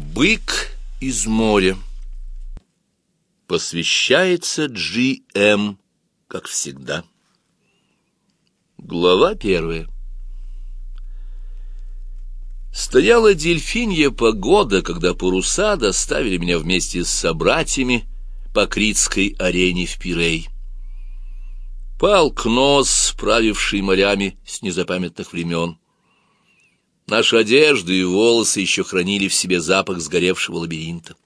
Бык из моря Посвящается Джи-М, как всегда. Глава первая Стояла дельфинья погода, когда паруса доставили меня вместе с собратьями по Критской арене в Пирей. Пал Кнос, правивший морями с незапамятных времен. Наши одежды и волосы еще хранили в себе запах сгоревшего лабиринта.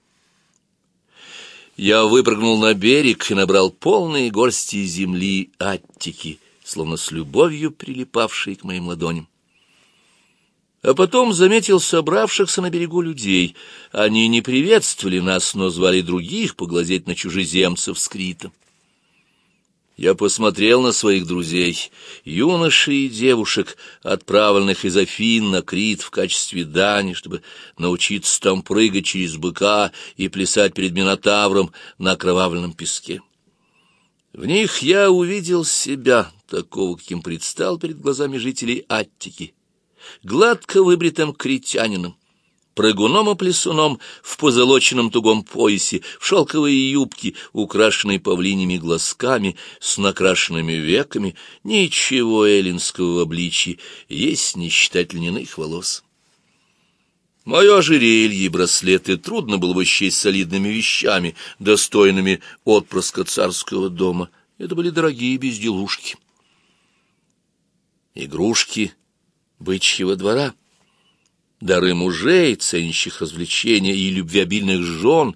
Я выпрыгнул на берег и набрал полные горсти земли аттики, словно с любовью прилипавшие к моим ладоням. А потом заметил собравшихся на берегу людей. Они не приветствовали нас, но звали других поглазеть на чужеземцев с Крита. Я посмотрел на своих друзей, юношей и девушек, отправленных из Афин на Крит в качестве дани, чтобы научиться там прыгать через быка и плясать перед Минотавром на окровавленном песке. В них я увидел себя, такого, каким предстал перед глазами жителей Аттики, гладко выбритым критянином, прыгуном и плясуном в позолоченном тугом поясе, в шелковые юбки, украшенные павлиними глазками, с накрашенными веками, ничего эллинского в обличье, есть не считать льняных волос. Мое ожерелье и браслеты трудно было бы счесть солидными вещами, достойными отпрыска царского дома. Это были дорогие безделушки. Игрушки бычьего двора — дары мужей, ценящих развлечения и любвеобильных жен,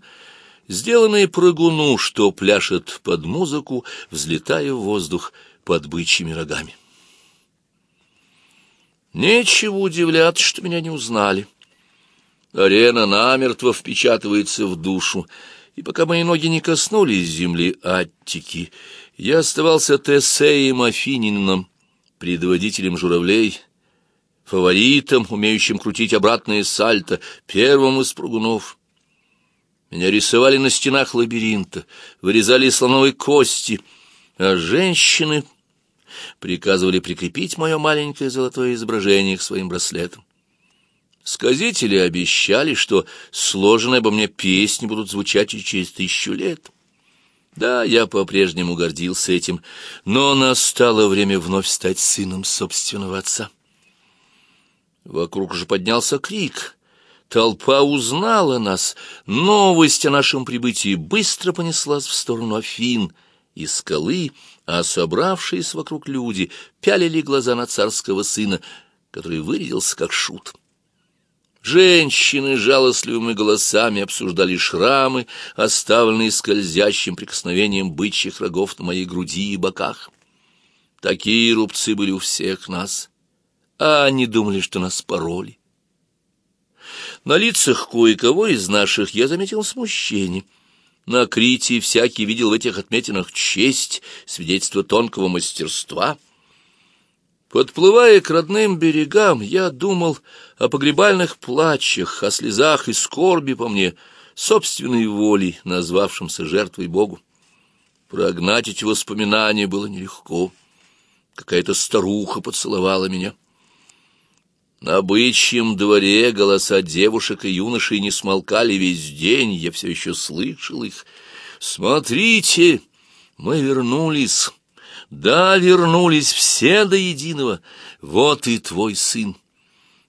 сделанные прыгуну, что пляшет под музыку, взлетая в воздух под бычьими рогами. Нечего удивляться, что меня не узнали. Арена намертво впечатывается в душу, и пока мои ноги не коснулись земли Аттики, я оставался Тесеем Афинином, предводителем журавлей, фаворитом, умеющим крутить обратные сальто, первым из прыгунов. Меня рисовали на стенах лабиринта, вырезали слоновые кости, а женщины приказывали прикрепить мое маленькое золотое изображение к своим браслетам. Сказители обещали, что сложенные обо мне песни будут звучать и через тысячу лет. Да, я по-прежнему гордился этим, но настало время вновь стать сыном собственного отца. Вокруг же поднялся крик. Толпа узнала нас. Новость о нашем прибытии быстро понеслась в сторону Афин и скалы, а собравшиеся вокруг люди пялили глаза на царского сына, который вырядился как шут. Женщины жалостливыми голосами обсуждали шрамы, оставленные скользящим прикосновением бычьих рогов на моей груди и боках. Такие рубцы были у всех нас а они думали, что нас пороли. На лицах кое-кого из наших я заметил смущение. На Крите всякий видел в этих отметинах честь, свидетельство тонкого мастерства. Подплывая к родным берегам, я думал о погребальных плачах, о слезах и скорби по мне, собственной волей, назвавшимся жертвой Богу. Прогнать эти воспоминания было нелегко. Какая-то старуха поцеловала меня. На бычьем дворе голоса девушек и юношей не смолкали весь день, я все еще слышал их. «Смотрите, мы вернулись, да, вернулись все до единого, вот и твой сын».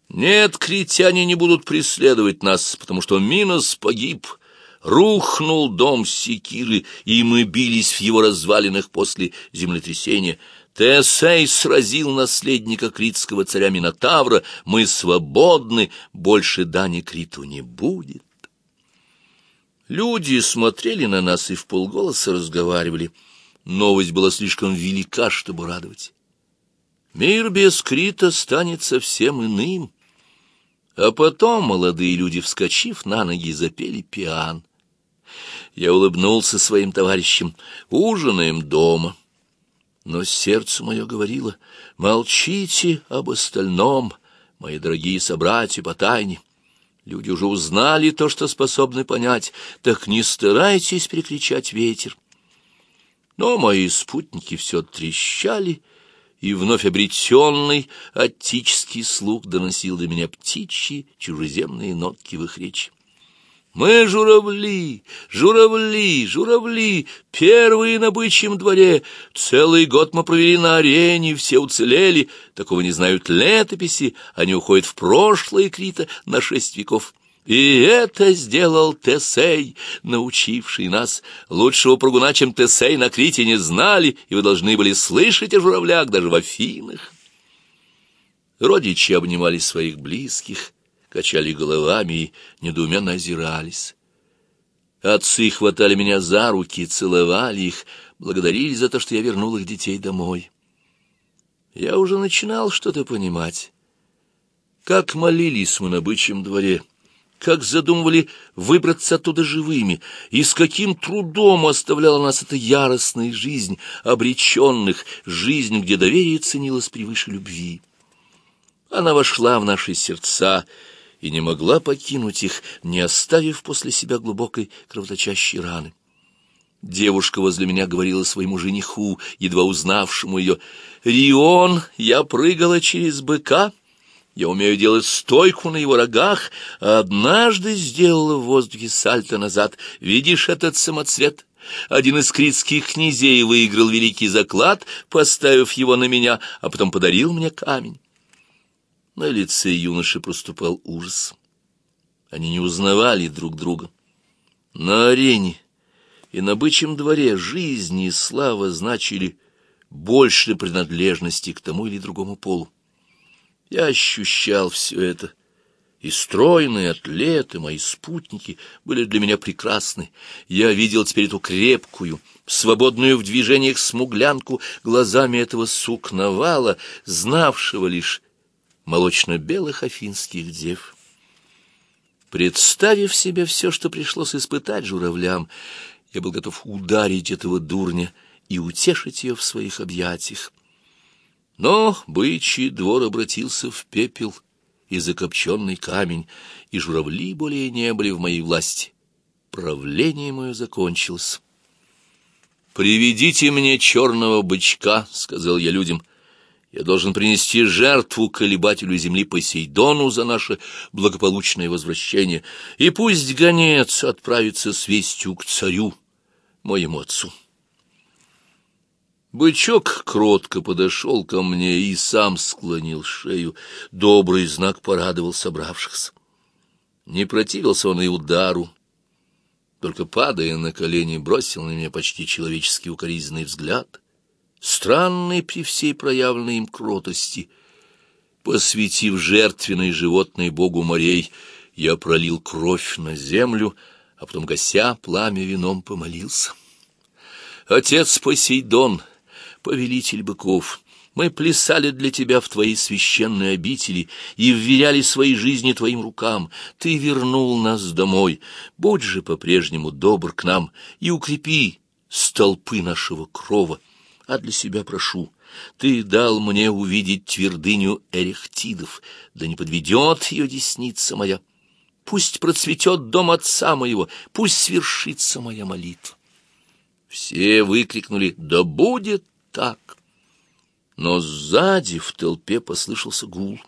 Нет, критяне не будут преследовать нас, потому что Минос погиб. Рухнул дом Секиры, и мы бились в его развалинах после землетрясения. Тесей сразил наследника критского царя Минотавра, мы свободны, больше дани Криту не будет. Люди смотрели на нас и в полголоса разговаривали. Новость была слишком велика, чтобы радовать. Мир без Крита станет совсем иным. А потом молодые люди, вскочив на ноги, запели пиан. Я улыбнулся своим товарищам. Ужинаем дома. Но сердце мое говорило, молчите об остальном, мои дорогие собратья по тайне. Люди уже узнали то, что способны понять, так не старайтесь перекричать ветер. Но мои спутники все трещали, и вновь обретенный отеческий слух доносил до меня птичьи чужеземные нотки в их речи. Мы журавли, журавли, журавли, первые на бычьем дворе. Целый год мы провели на арене, все уцелели. Такого не знают летописи, они уходят в прошлое Крита на шесть веков. И это сделал Тесей, научивший нас. Лучшего прыгуна, чем Тесей, на Крите не знали, и вы должны были слышать о журавлях даже в Афинах. Родичи обнимали своих близких, качали головами и недоуменно озирались. Отцы хватали меня за руки, целовали их, благодарили за то, что я вернул их детей домой. Я уже начинал что-то понимать. Как молились мы на бычьем дворе — как задумывали выбраться оттуда живыми, и с каким трудом оставляла нас эта яростная жизнь обреченных, жизнь, где доверие ценилось превыше любви. Она вошла в наши сердца и не могла покинуть их, не оставив после себя глубокой кровоточащей раны. Девушка возле меня говорила своему жениху, едва узнавшему ее, «Рион, я прыгала через быка, я умею делать стойку на его рогах, а однажды сделала в воздухе сальто назад. Видишь этот самоцвет? Один из критских князей выиграл великий заклад, поставив его на меня, а потом подарил мне камень. На лице юноши проступал ужас. Они не узнавали друг друга. На арене и на бычьем дворе жизнь и слава значили больше принадлежности к тому или другому полу. Я ощущал все это. И стройные атлеты, мои спутники, были для меня прекрасны. Я видел теперь эту крепкую, свободную в движениях смуглянку глазами этого сукновала, знавшего лишь молочно-белых афинских дев. Представив себе все, что пришлось испытать журавлям, я был готов ударить этого дурня и утешить ее в своих объятиях. Но бычий двор обратился в пепел и закопченный камень, и журавли более не были в моей власти. Правление мое закончилось. «Приведите мне черного бычка», — сказал я людям. «Я должен принести жертву колебателю земли Посейдону за наше благополучное возвращение, и пусть гонец отправится с вестью к царю, моему отцу». Бычок кротко подошел ко мне и сам склонил шею. Добрый знак порадовал собравшихся. Не противился он и удару, только, падая на колени, бросил на меня почти человеческий укоризненный взгляд, странный при всей проявленной им кротости. Посвятив жертвенной животной богу морей, я пролил кровь на землю, а потом, гася пламя вином, помолился. «Отец Посейдон!» повелитель быков, мы плясали для тебя в твоей священной обители и вверяли свои жизни твоим рукам. Ты вернул нас домой. Будь же по-прежнему добр к нам и укрепи столпы нашего крова. А для себя прошу, ты дал мне увидеть твердыню эрехтидов, да не подведет ее десница моя. Пусть процветет дом отца моего, пусть свершится моя молитва. Все выкрикнули «Да будет так. Но сзади в толпе послышался гул.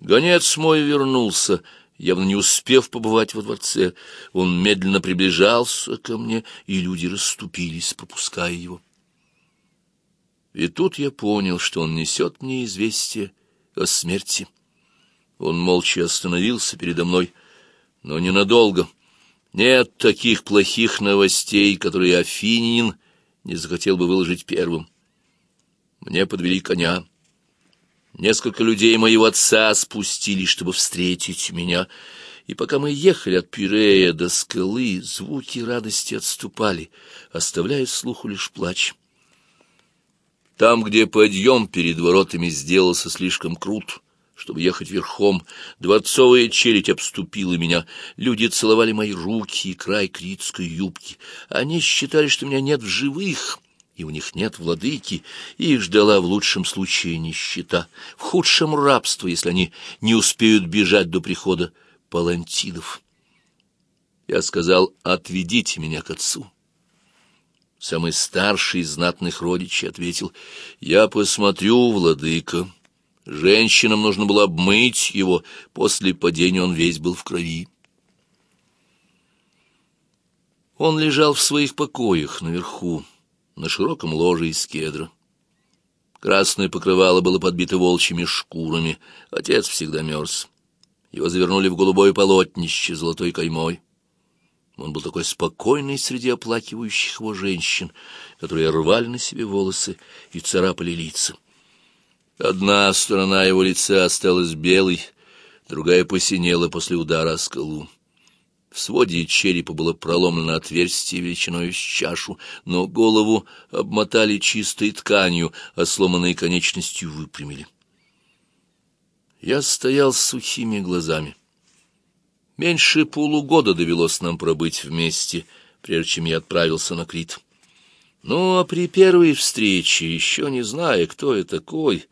Гонец мой вернулся, явно не успев побывать во дворце. Он медленно приближался ко мне, и люди расступились, пропуская его. И тут я понял, что он несет мне известие о смерти. Он молча остановился передо мной, но ненадолго. Нет таких плохих новостей, которые Афинин не захотел бы выложить первым. Мне подвели коня. Несколько людей моего отца спустились, чтобы встретить меня, и пока мы ехали от Пирея до скалы, звуки радости отступали, оставляя слуху лишь плач. Там, где подъем перед воротами сделался слишком крут, чтобы ехать верхом, дворцовая челядь обступила меня, люди целовали мои руки и край критской юбки. Они считали, что меня нет в живых, и у них нет владыки, и их ждала в лучшем случае нищета, в худшем рабство, если они не успеют бежать до прихода палантидов. Я сказал, отведите меня к отцу. Самый старший из знатных родичей ответил, я посмотрю, владыка. Женщинам нужно было обмыть его, после падения он весь был в крови. Он лежал в своих покоях наверху, на широком ложе из кедра. Красное покрывало было подбито волчьими шкурами. Отец всегда мерз. Его завернули в голубое полотнище золотой каймой. Он был такой спокойный среди оплакивающих его женщин, которые рвали на себе волосы и царапали лица. Одна сторона его лица осталась белой, другая посинела после удара о скалу. В своде черепа было проломлено отверстие величиной с чашу, но голову обмотали чистой тканью, а сломанной конечностью выпрямили. Я стоял с сухими глазами. Меньше полугода довелось нам пробыть вместе, прежде чем я отправился на Крит. Ну, а при первой встрече, еще не зная, кто я такой,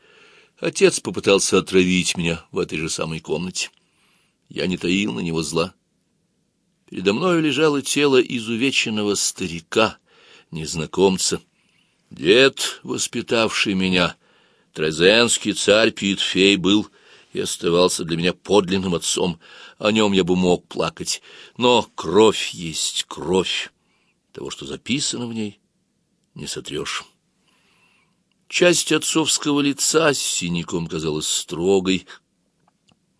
отец попытался отравить меня в этой же самой комнате. Я не таил на него зла. Передо мною лежало тело изувеченного старика, незнакомца. Дед, воспитавший меня, Трезенский царь Питфей, был и оставался для меня подлинным отцом. О нем я бы мог плакать, но кровь есть кровь. Того, что записано в ней, не сотрешь. Часть отцовского лица с синяком казалась строгой,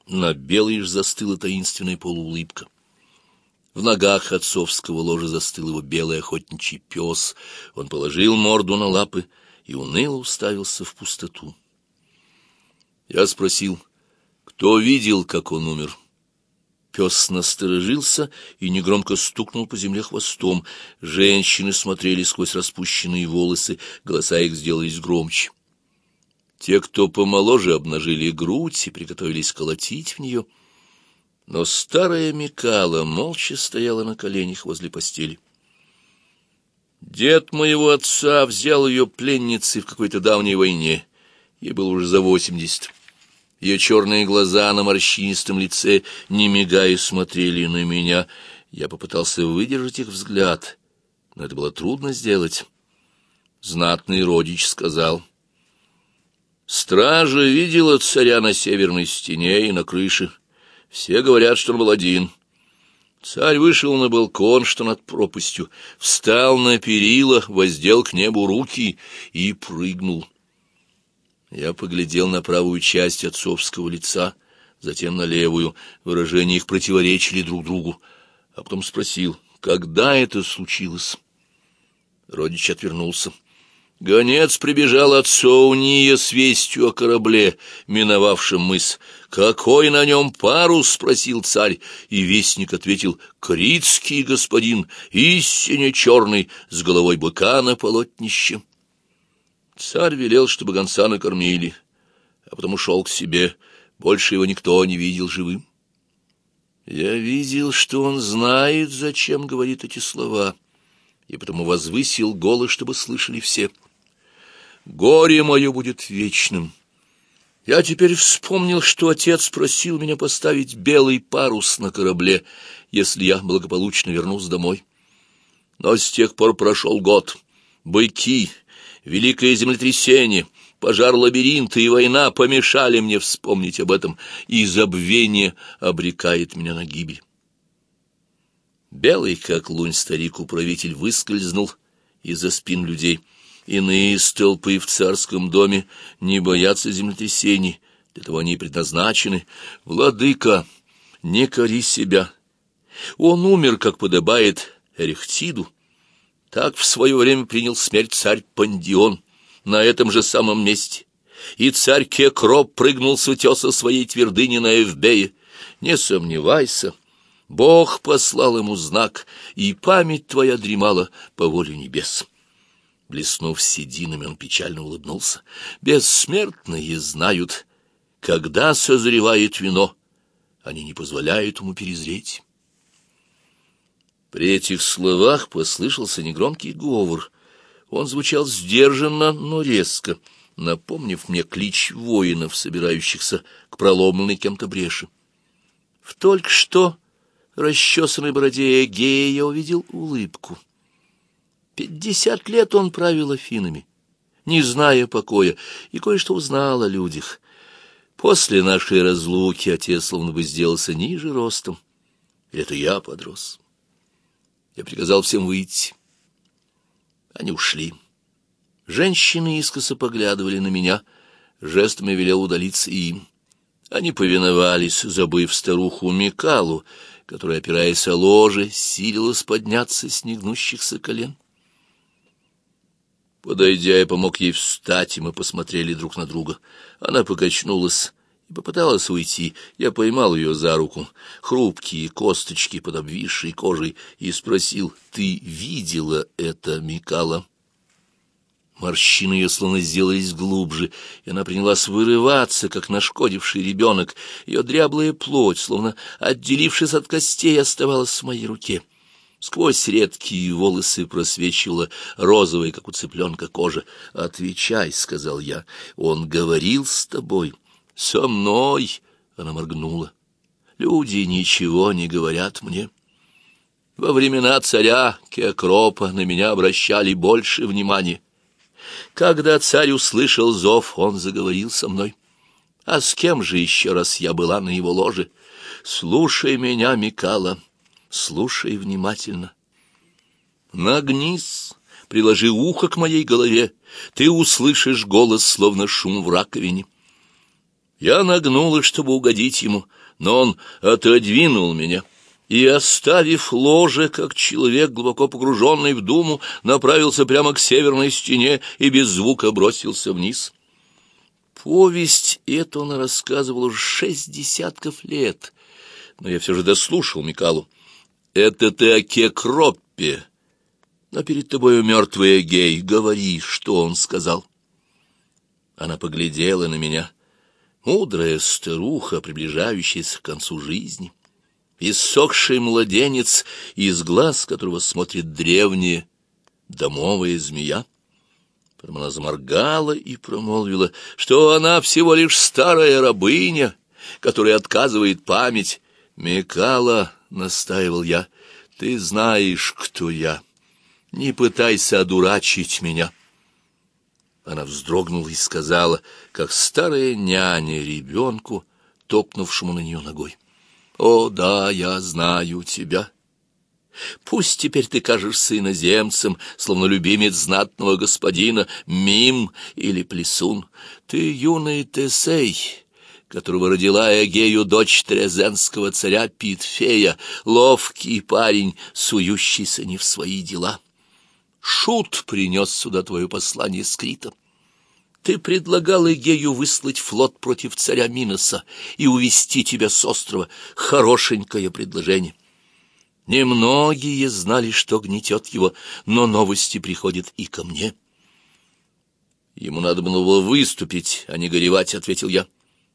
на белой ж застыла таинственная полуулыбка. В ногах отцовского ложа застыл его белый охотничий пес. Он положил морду на лапы и уныло уставился в пустоту. Я спросил, кто видел, как он умер? Пес насторожился и негромко стукнул по земле хвостом. Женщины смотрели сквозь распущенные волосы, голоса их сделались громче. Те, кто помоложе, обнажили грудь и приготовились колотить в нее — но старая Микала молча стояла на коленях возле постели. Дед моего отца взял ее пленницей в какой-то давней войне. Ей было уже за восемьдесят. Ее черные глаза на морщинистом лице, не мигая, смотрели на меня. Я попытался выдержать их взгляд, но это было трудно сделать. Знатный родич сказал. Стража видела царя на северной стене и на крыше. Все говорят, что он был один. Царь вышел на балкон, что над пропастью, встал на перила, воздел к небу руки и прыгнул. Я поглядел на правую часть отцовского лица, затем на левую. Выражения их противоречили друг другу. А потом спросил, когда это случилось? Родич отвернулся. Гонец прибежал от Соуния с вестью о корабле, миновавшем мыс. «Какой на нем парус?» — спросил царь, и вестник ответил, «Критский господин, истинно черный, с головой быка на полотнище». Царь велел, чтобы гонца накормили, а потом ушел к себе. Больше его никто не видел живым. Я видел, что он знает, зачем говорит эти слова, и потому возвысил голос, чтобы слышали все — горе мое будет вечным. Я теперь вспомнил, что отец просил меня поставить белый парус на корабле, если я благополучно вернусь домой. Но с тех пор прошел год. Быки, великое землетрясение, пожар лабиринта и война помешали мне вспомнить об этом, и забвение обрекает меня на гибель. Белый, как лунь, старик-управитель выскользнул из-за спин людей — Иные столпы в царском доме не боятся землетрясений, для того они и предназначены. Владыка, не кори себя. Он умер, как подобает Эрехтиду. Так в свое время принял смерть царь Пандион на этом же самом месте. И царь Кекроп прыгнул с утеса своей твердыни на Эвбее. Не сомневайся, Бог послал ему знак, и память твоя дремала по воле небес. Блеснув сединами, он печально улыбнулся. «Бессмертные знают, когда созревает вино, они не позволяют ему перезреть». При этих словах послышался негромкий говор. Он звучал сдержанно, но резко, напомнив мне клич воинов, собирающихся к проломленной кем-то бреши. В только что расчесанной бороде Эгея я увидел улыбку. Пятьдесят лет он правил Афинами, не зная покоя, и кое-что узнал о людях. После нашей разлуки отец словно бы сделался ниже ростом. Это я подрос. Я приказал всем выйти. Они ушли. Женщины искоса поглядывали на меня, жестами велел удалиться им. Они повиновались, забыв старуху Микалу, которая, опираясь о ложе, силилась подняться с негнущихся колен. Подойдя, я помог ей встать, и мы посмотрели друг на друга. Она покачнулась и попыталась уйти. Я поймал ее за руку, хрупкие косточки под обвисшей кожей, и спросил, «Ты видела это, Микала?» Морщины ее словно сделались глубже, и она принялась вырываться, как нашкодивший ребенок. Ее дряблая плоть, словно отделившись от костей, оставалась в моей руке. Сквозь редкие волосы просвечивала розовая, как у цыпленка, кожа. «Отвечай», — сказал я, — «он говорил с тобой». «Со мной», — она моргнула. «Люди ничего не говорят мне». Во времена царя Кекропа на меня обращали больше внимания. Когда царь услышал зов, он заговорил со мной. А с кем же еще раз я была на его ложе? Слушай меня, Микала, слушай внимательно. Нагнись, приложи ухо к моей голове, ты услышишь голос, словно шум в раковине. Я нагнулась, чтобы угодить ему, но он отодвинул меня и, оставив ложе, как человек, глубоко погруженный в думу, направился прямо к северной стене и без звука бросился вниз. Повесть эту он рассказывал уже шесть десятков лет, но я все же дослушал Микалу. Это ты о Кекроппе. Но перед тобою мертвый Эгей. Говори, что он сказал. Она поглядела на меня. Мудрая старуха, приближающаяся к концу жизни. Иссохший младенец, из глаз которого смотрит древняя домовая змея. Она заморгала и промолвила, что она всего лишь старая рабыня, которая отказывает память. Микала настаивал я, — «ты знаешь, кто я. Не пытайся одурачить меня». Она вздрогнула и сказала, как старая няня ребенку, топнувшему на нее ногой. «О, да, я знаю тебя». Пусть теперь ты кажешься иноземцем, словно любимец знатного господина, мим или плесун. Ты юный Тесей, которого родила Эгею дочь Трезенского царя Питфея, ловкий парень, сующийся не в свои дела. Шут принес сюда твое послание с Критом. Ты предлагал Эгею выслать флот против царя Миноса и увести тебя с острова. Хорошенькое предложение. Немногие знали, что гнетет его, но новости приходят и ко мне. Ему надо было выступить, а не горевать, — ответил я.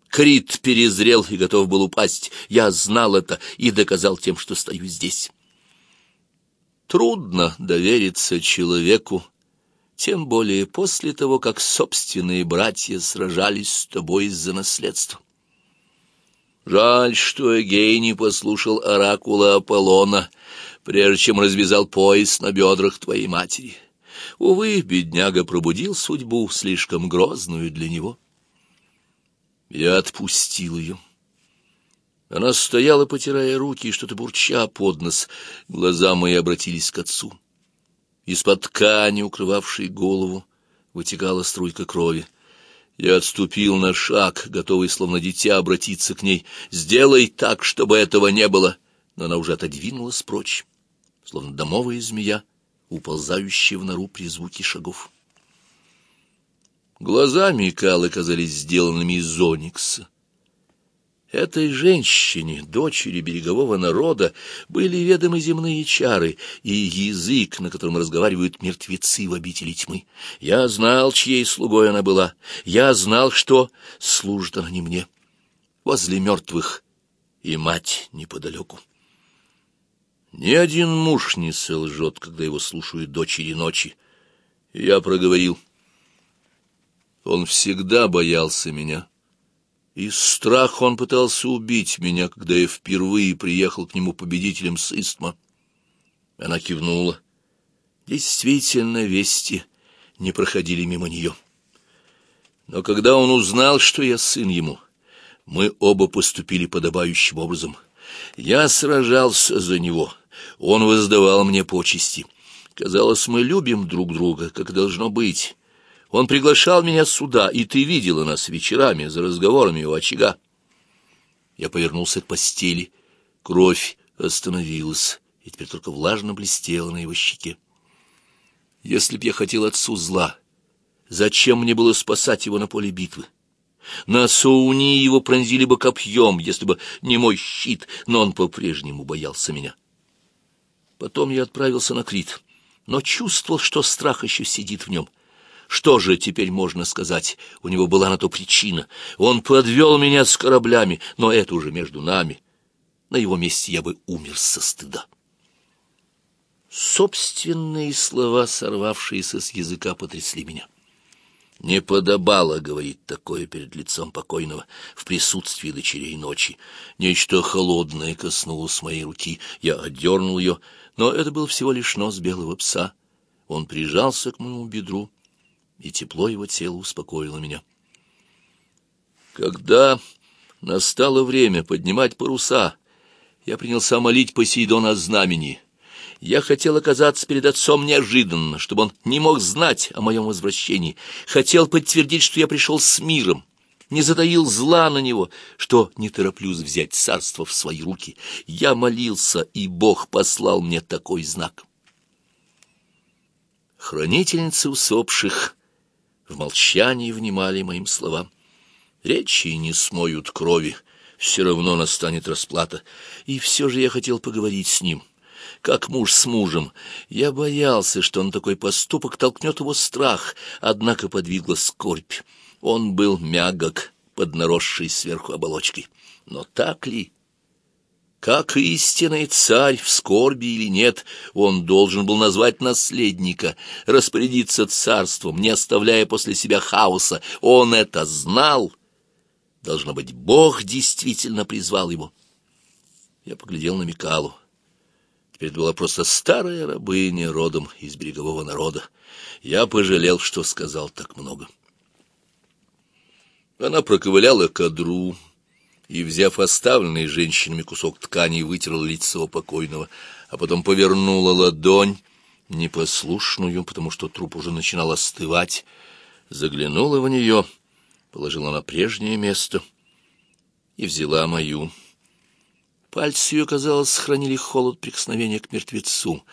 Крит перезрел и готов был упасть. Я знал это и доказал тем, что стою здесь. Трудно довериться человеку, тем более после того, как собственные братья сражались с тобой из-за наследства. Жаль, что Эгей не послушал оракула Аполлона, прежде чем развязал пояс на бедрах твоей матери. Увы, бедняга пробудил судьбу, слишком грозную для него. Я отпустил ее. Она стояла, потирая руки и что-то бурча под нос. Глаза мои обратились к отцу. Из-под ткани, укрывавшей голову, вытекала струйка крови. Я отступил на шаг, готовый, словно дитя, обратиться к ней. «Сделай так, чтобы этого не было!» Но она уже отодвинулась прочь, словно домовая змея, уползающая в нору при звуке шагов. Глаза Микалы казались сделанными из оникса. Этой женщине, дочери берегового народа, были ведомы земные чары и язык, на котором разговаривают мертвецы в обители тьмы. Я знал, чьей слугой она была. Я знал, что служит она не мне. Возле мертвых и мать неподалеку. Ни один муж не солжет, когда его слушают дочери ночи. Я проговорил — он всегда боялся меня. Из страха он пытался убить меня, когда я впервые приехал к нему победителем с Истма. Она кивнула. Действительно, вести не проходили мимо нее. Но когда он узнал, что я сын ему, мы оба поступили подобающим образом. Я сражался за него, Он воздавал мне почести. Казалось, мы любим друг друга, как должно быть. Он приглашал меня сюда, и ты видела нас вечерами за разговорами у очага. Я повернулся к постели. Кровь остановилась, и теперь только влажно блестела на его щеке. Если б я хотел отцу зла, зачем мне было спасать его на поле битвы? На Соуни его пронзили бы копьем, если бы не мой щит, но он по-прежнему боялся меня. Потом я отправился на Крит, но чувствовал, что страх еще сидит в нем. Что же теперь можно сказать? У него была на то причина. Он подвел меня с кораблями, но это уже между нами. На его месте я бы умер со стыда. Собственные слова, сорвавшиеся с языка, потрясли меня. Не подобало говорить такое перед лицом покойного в присутствии дочерей ночи. Нечто холодное коснулось моей руки. Я отдернул ее, но это был всего лишь нос белого пса. Он прижался к моему бедру, и тепло его тела успокоило меня. Когда настало время поднимать паруса, я принялся молить Посейдона о знамени. Я хотел оказаться перед отцом неожиданно, чтобы он не мог знать о моем возвращении. Хотел подтвердить, что я пришел с миром, не затаил зла на него, что не тороплюсь взять царство в свои руки. Я молился, и Бог послал мне такой знак. Хранительницы усопших в молчании внимали моим словам. Речи не смоют крови, все равно настанет расплата. И все же я хотел поговорить с ним, как муж с мужем. Я боялся, что он такой поступок толкнет его страх, однако подвигла скорбь. Он был мягок под наросшей сверху оболочкой. Но так ли? Как истинный царь, в скорби или нет, он должен был назвать наследника, распорядиться царством, не оставляя после себя хаоса. Он это знал. Должно быть, Бог действительно призвал его. Я поглядел на Микалу. Теперь это была просто старая рабыня родом из берегового народа. Я пожалел, что сказал так много. Она проковыляла к одру и, взяв оставленный женщинами кусок ткани, вытерла лицо покойного, а потом повернула ладонь, непослушную, потому что труп уже начинал остывать, заглянула в нее, положила на прежнее место и взяла мою. Пальцы ее, казалось, сохранили холод прикосновения к мертвецу.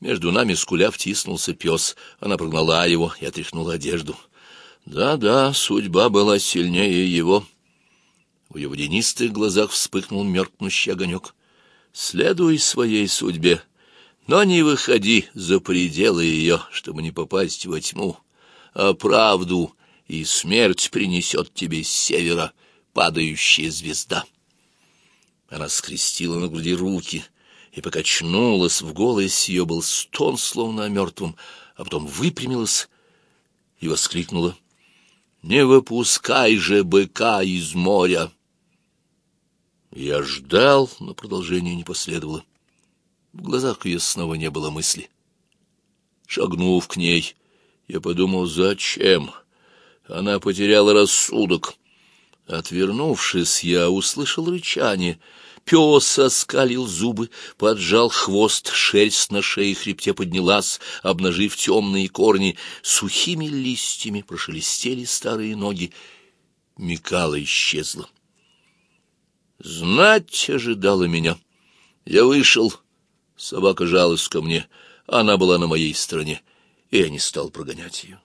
Между нами скуля втиснулся пес. Она прогнала его и отряхнула одежду. Да-да, судьба была сильнее его. В его водянистых глазах вспыхнул меркнущий огонек. Следуй своей судьбе, но не выходи за пределы ее, чтобы не попасть во тьму, а правду и смерть принесет тебе с севера падающая звезда. Она скрестила на груди руки и покачнулась, в голосе ее был стон, словно о мертвом, а потом выпрямилась и воскликнула — не выпускай же быка из моря. Я ждал, но продолжение не последовало. В глазах ее снова не было мысли. Шагнув к ней, я подумал, зачем? Она потеряла рассудок. Отвернувшись, я услышал рычание — Пес оскалил зубы, поджал хвост, шерсть на шее хребте поднялась, обнажив темные корни. Сухими листьями прошелестели старые ноги. Микала исчезла. Знать ожидала меня. Я вышел. Собака жалась ко мне. Она была на моей стороне, и я не стал прогонять ее.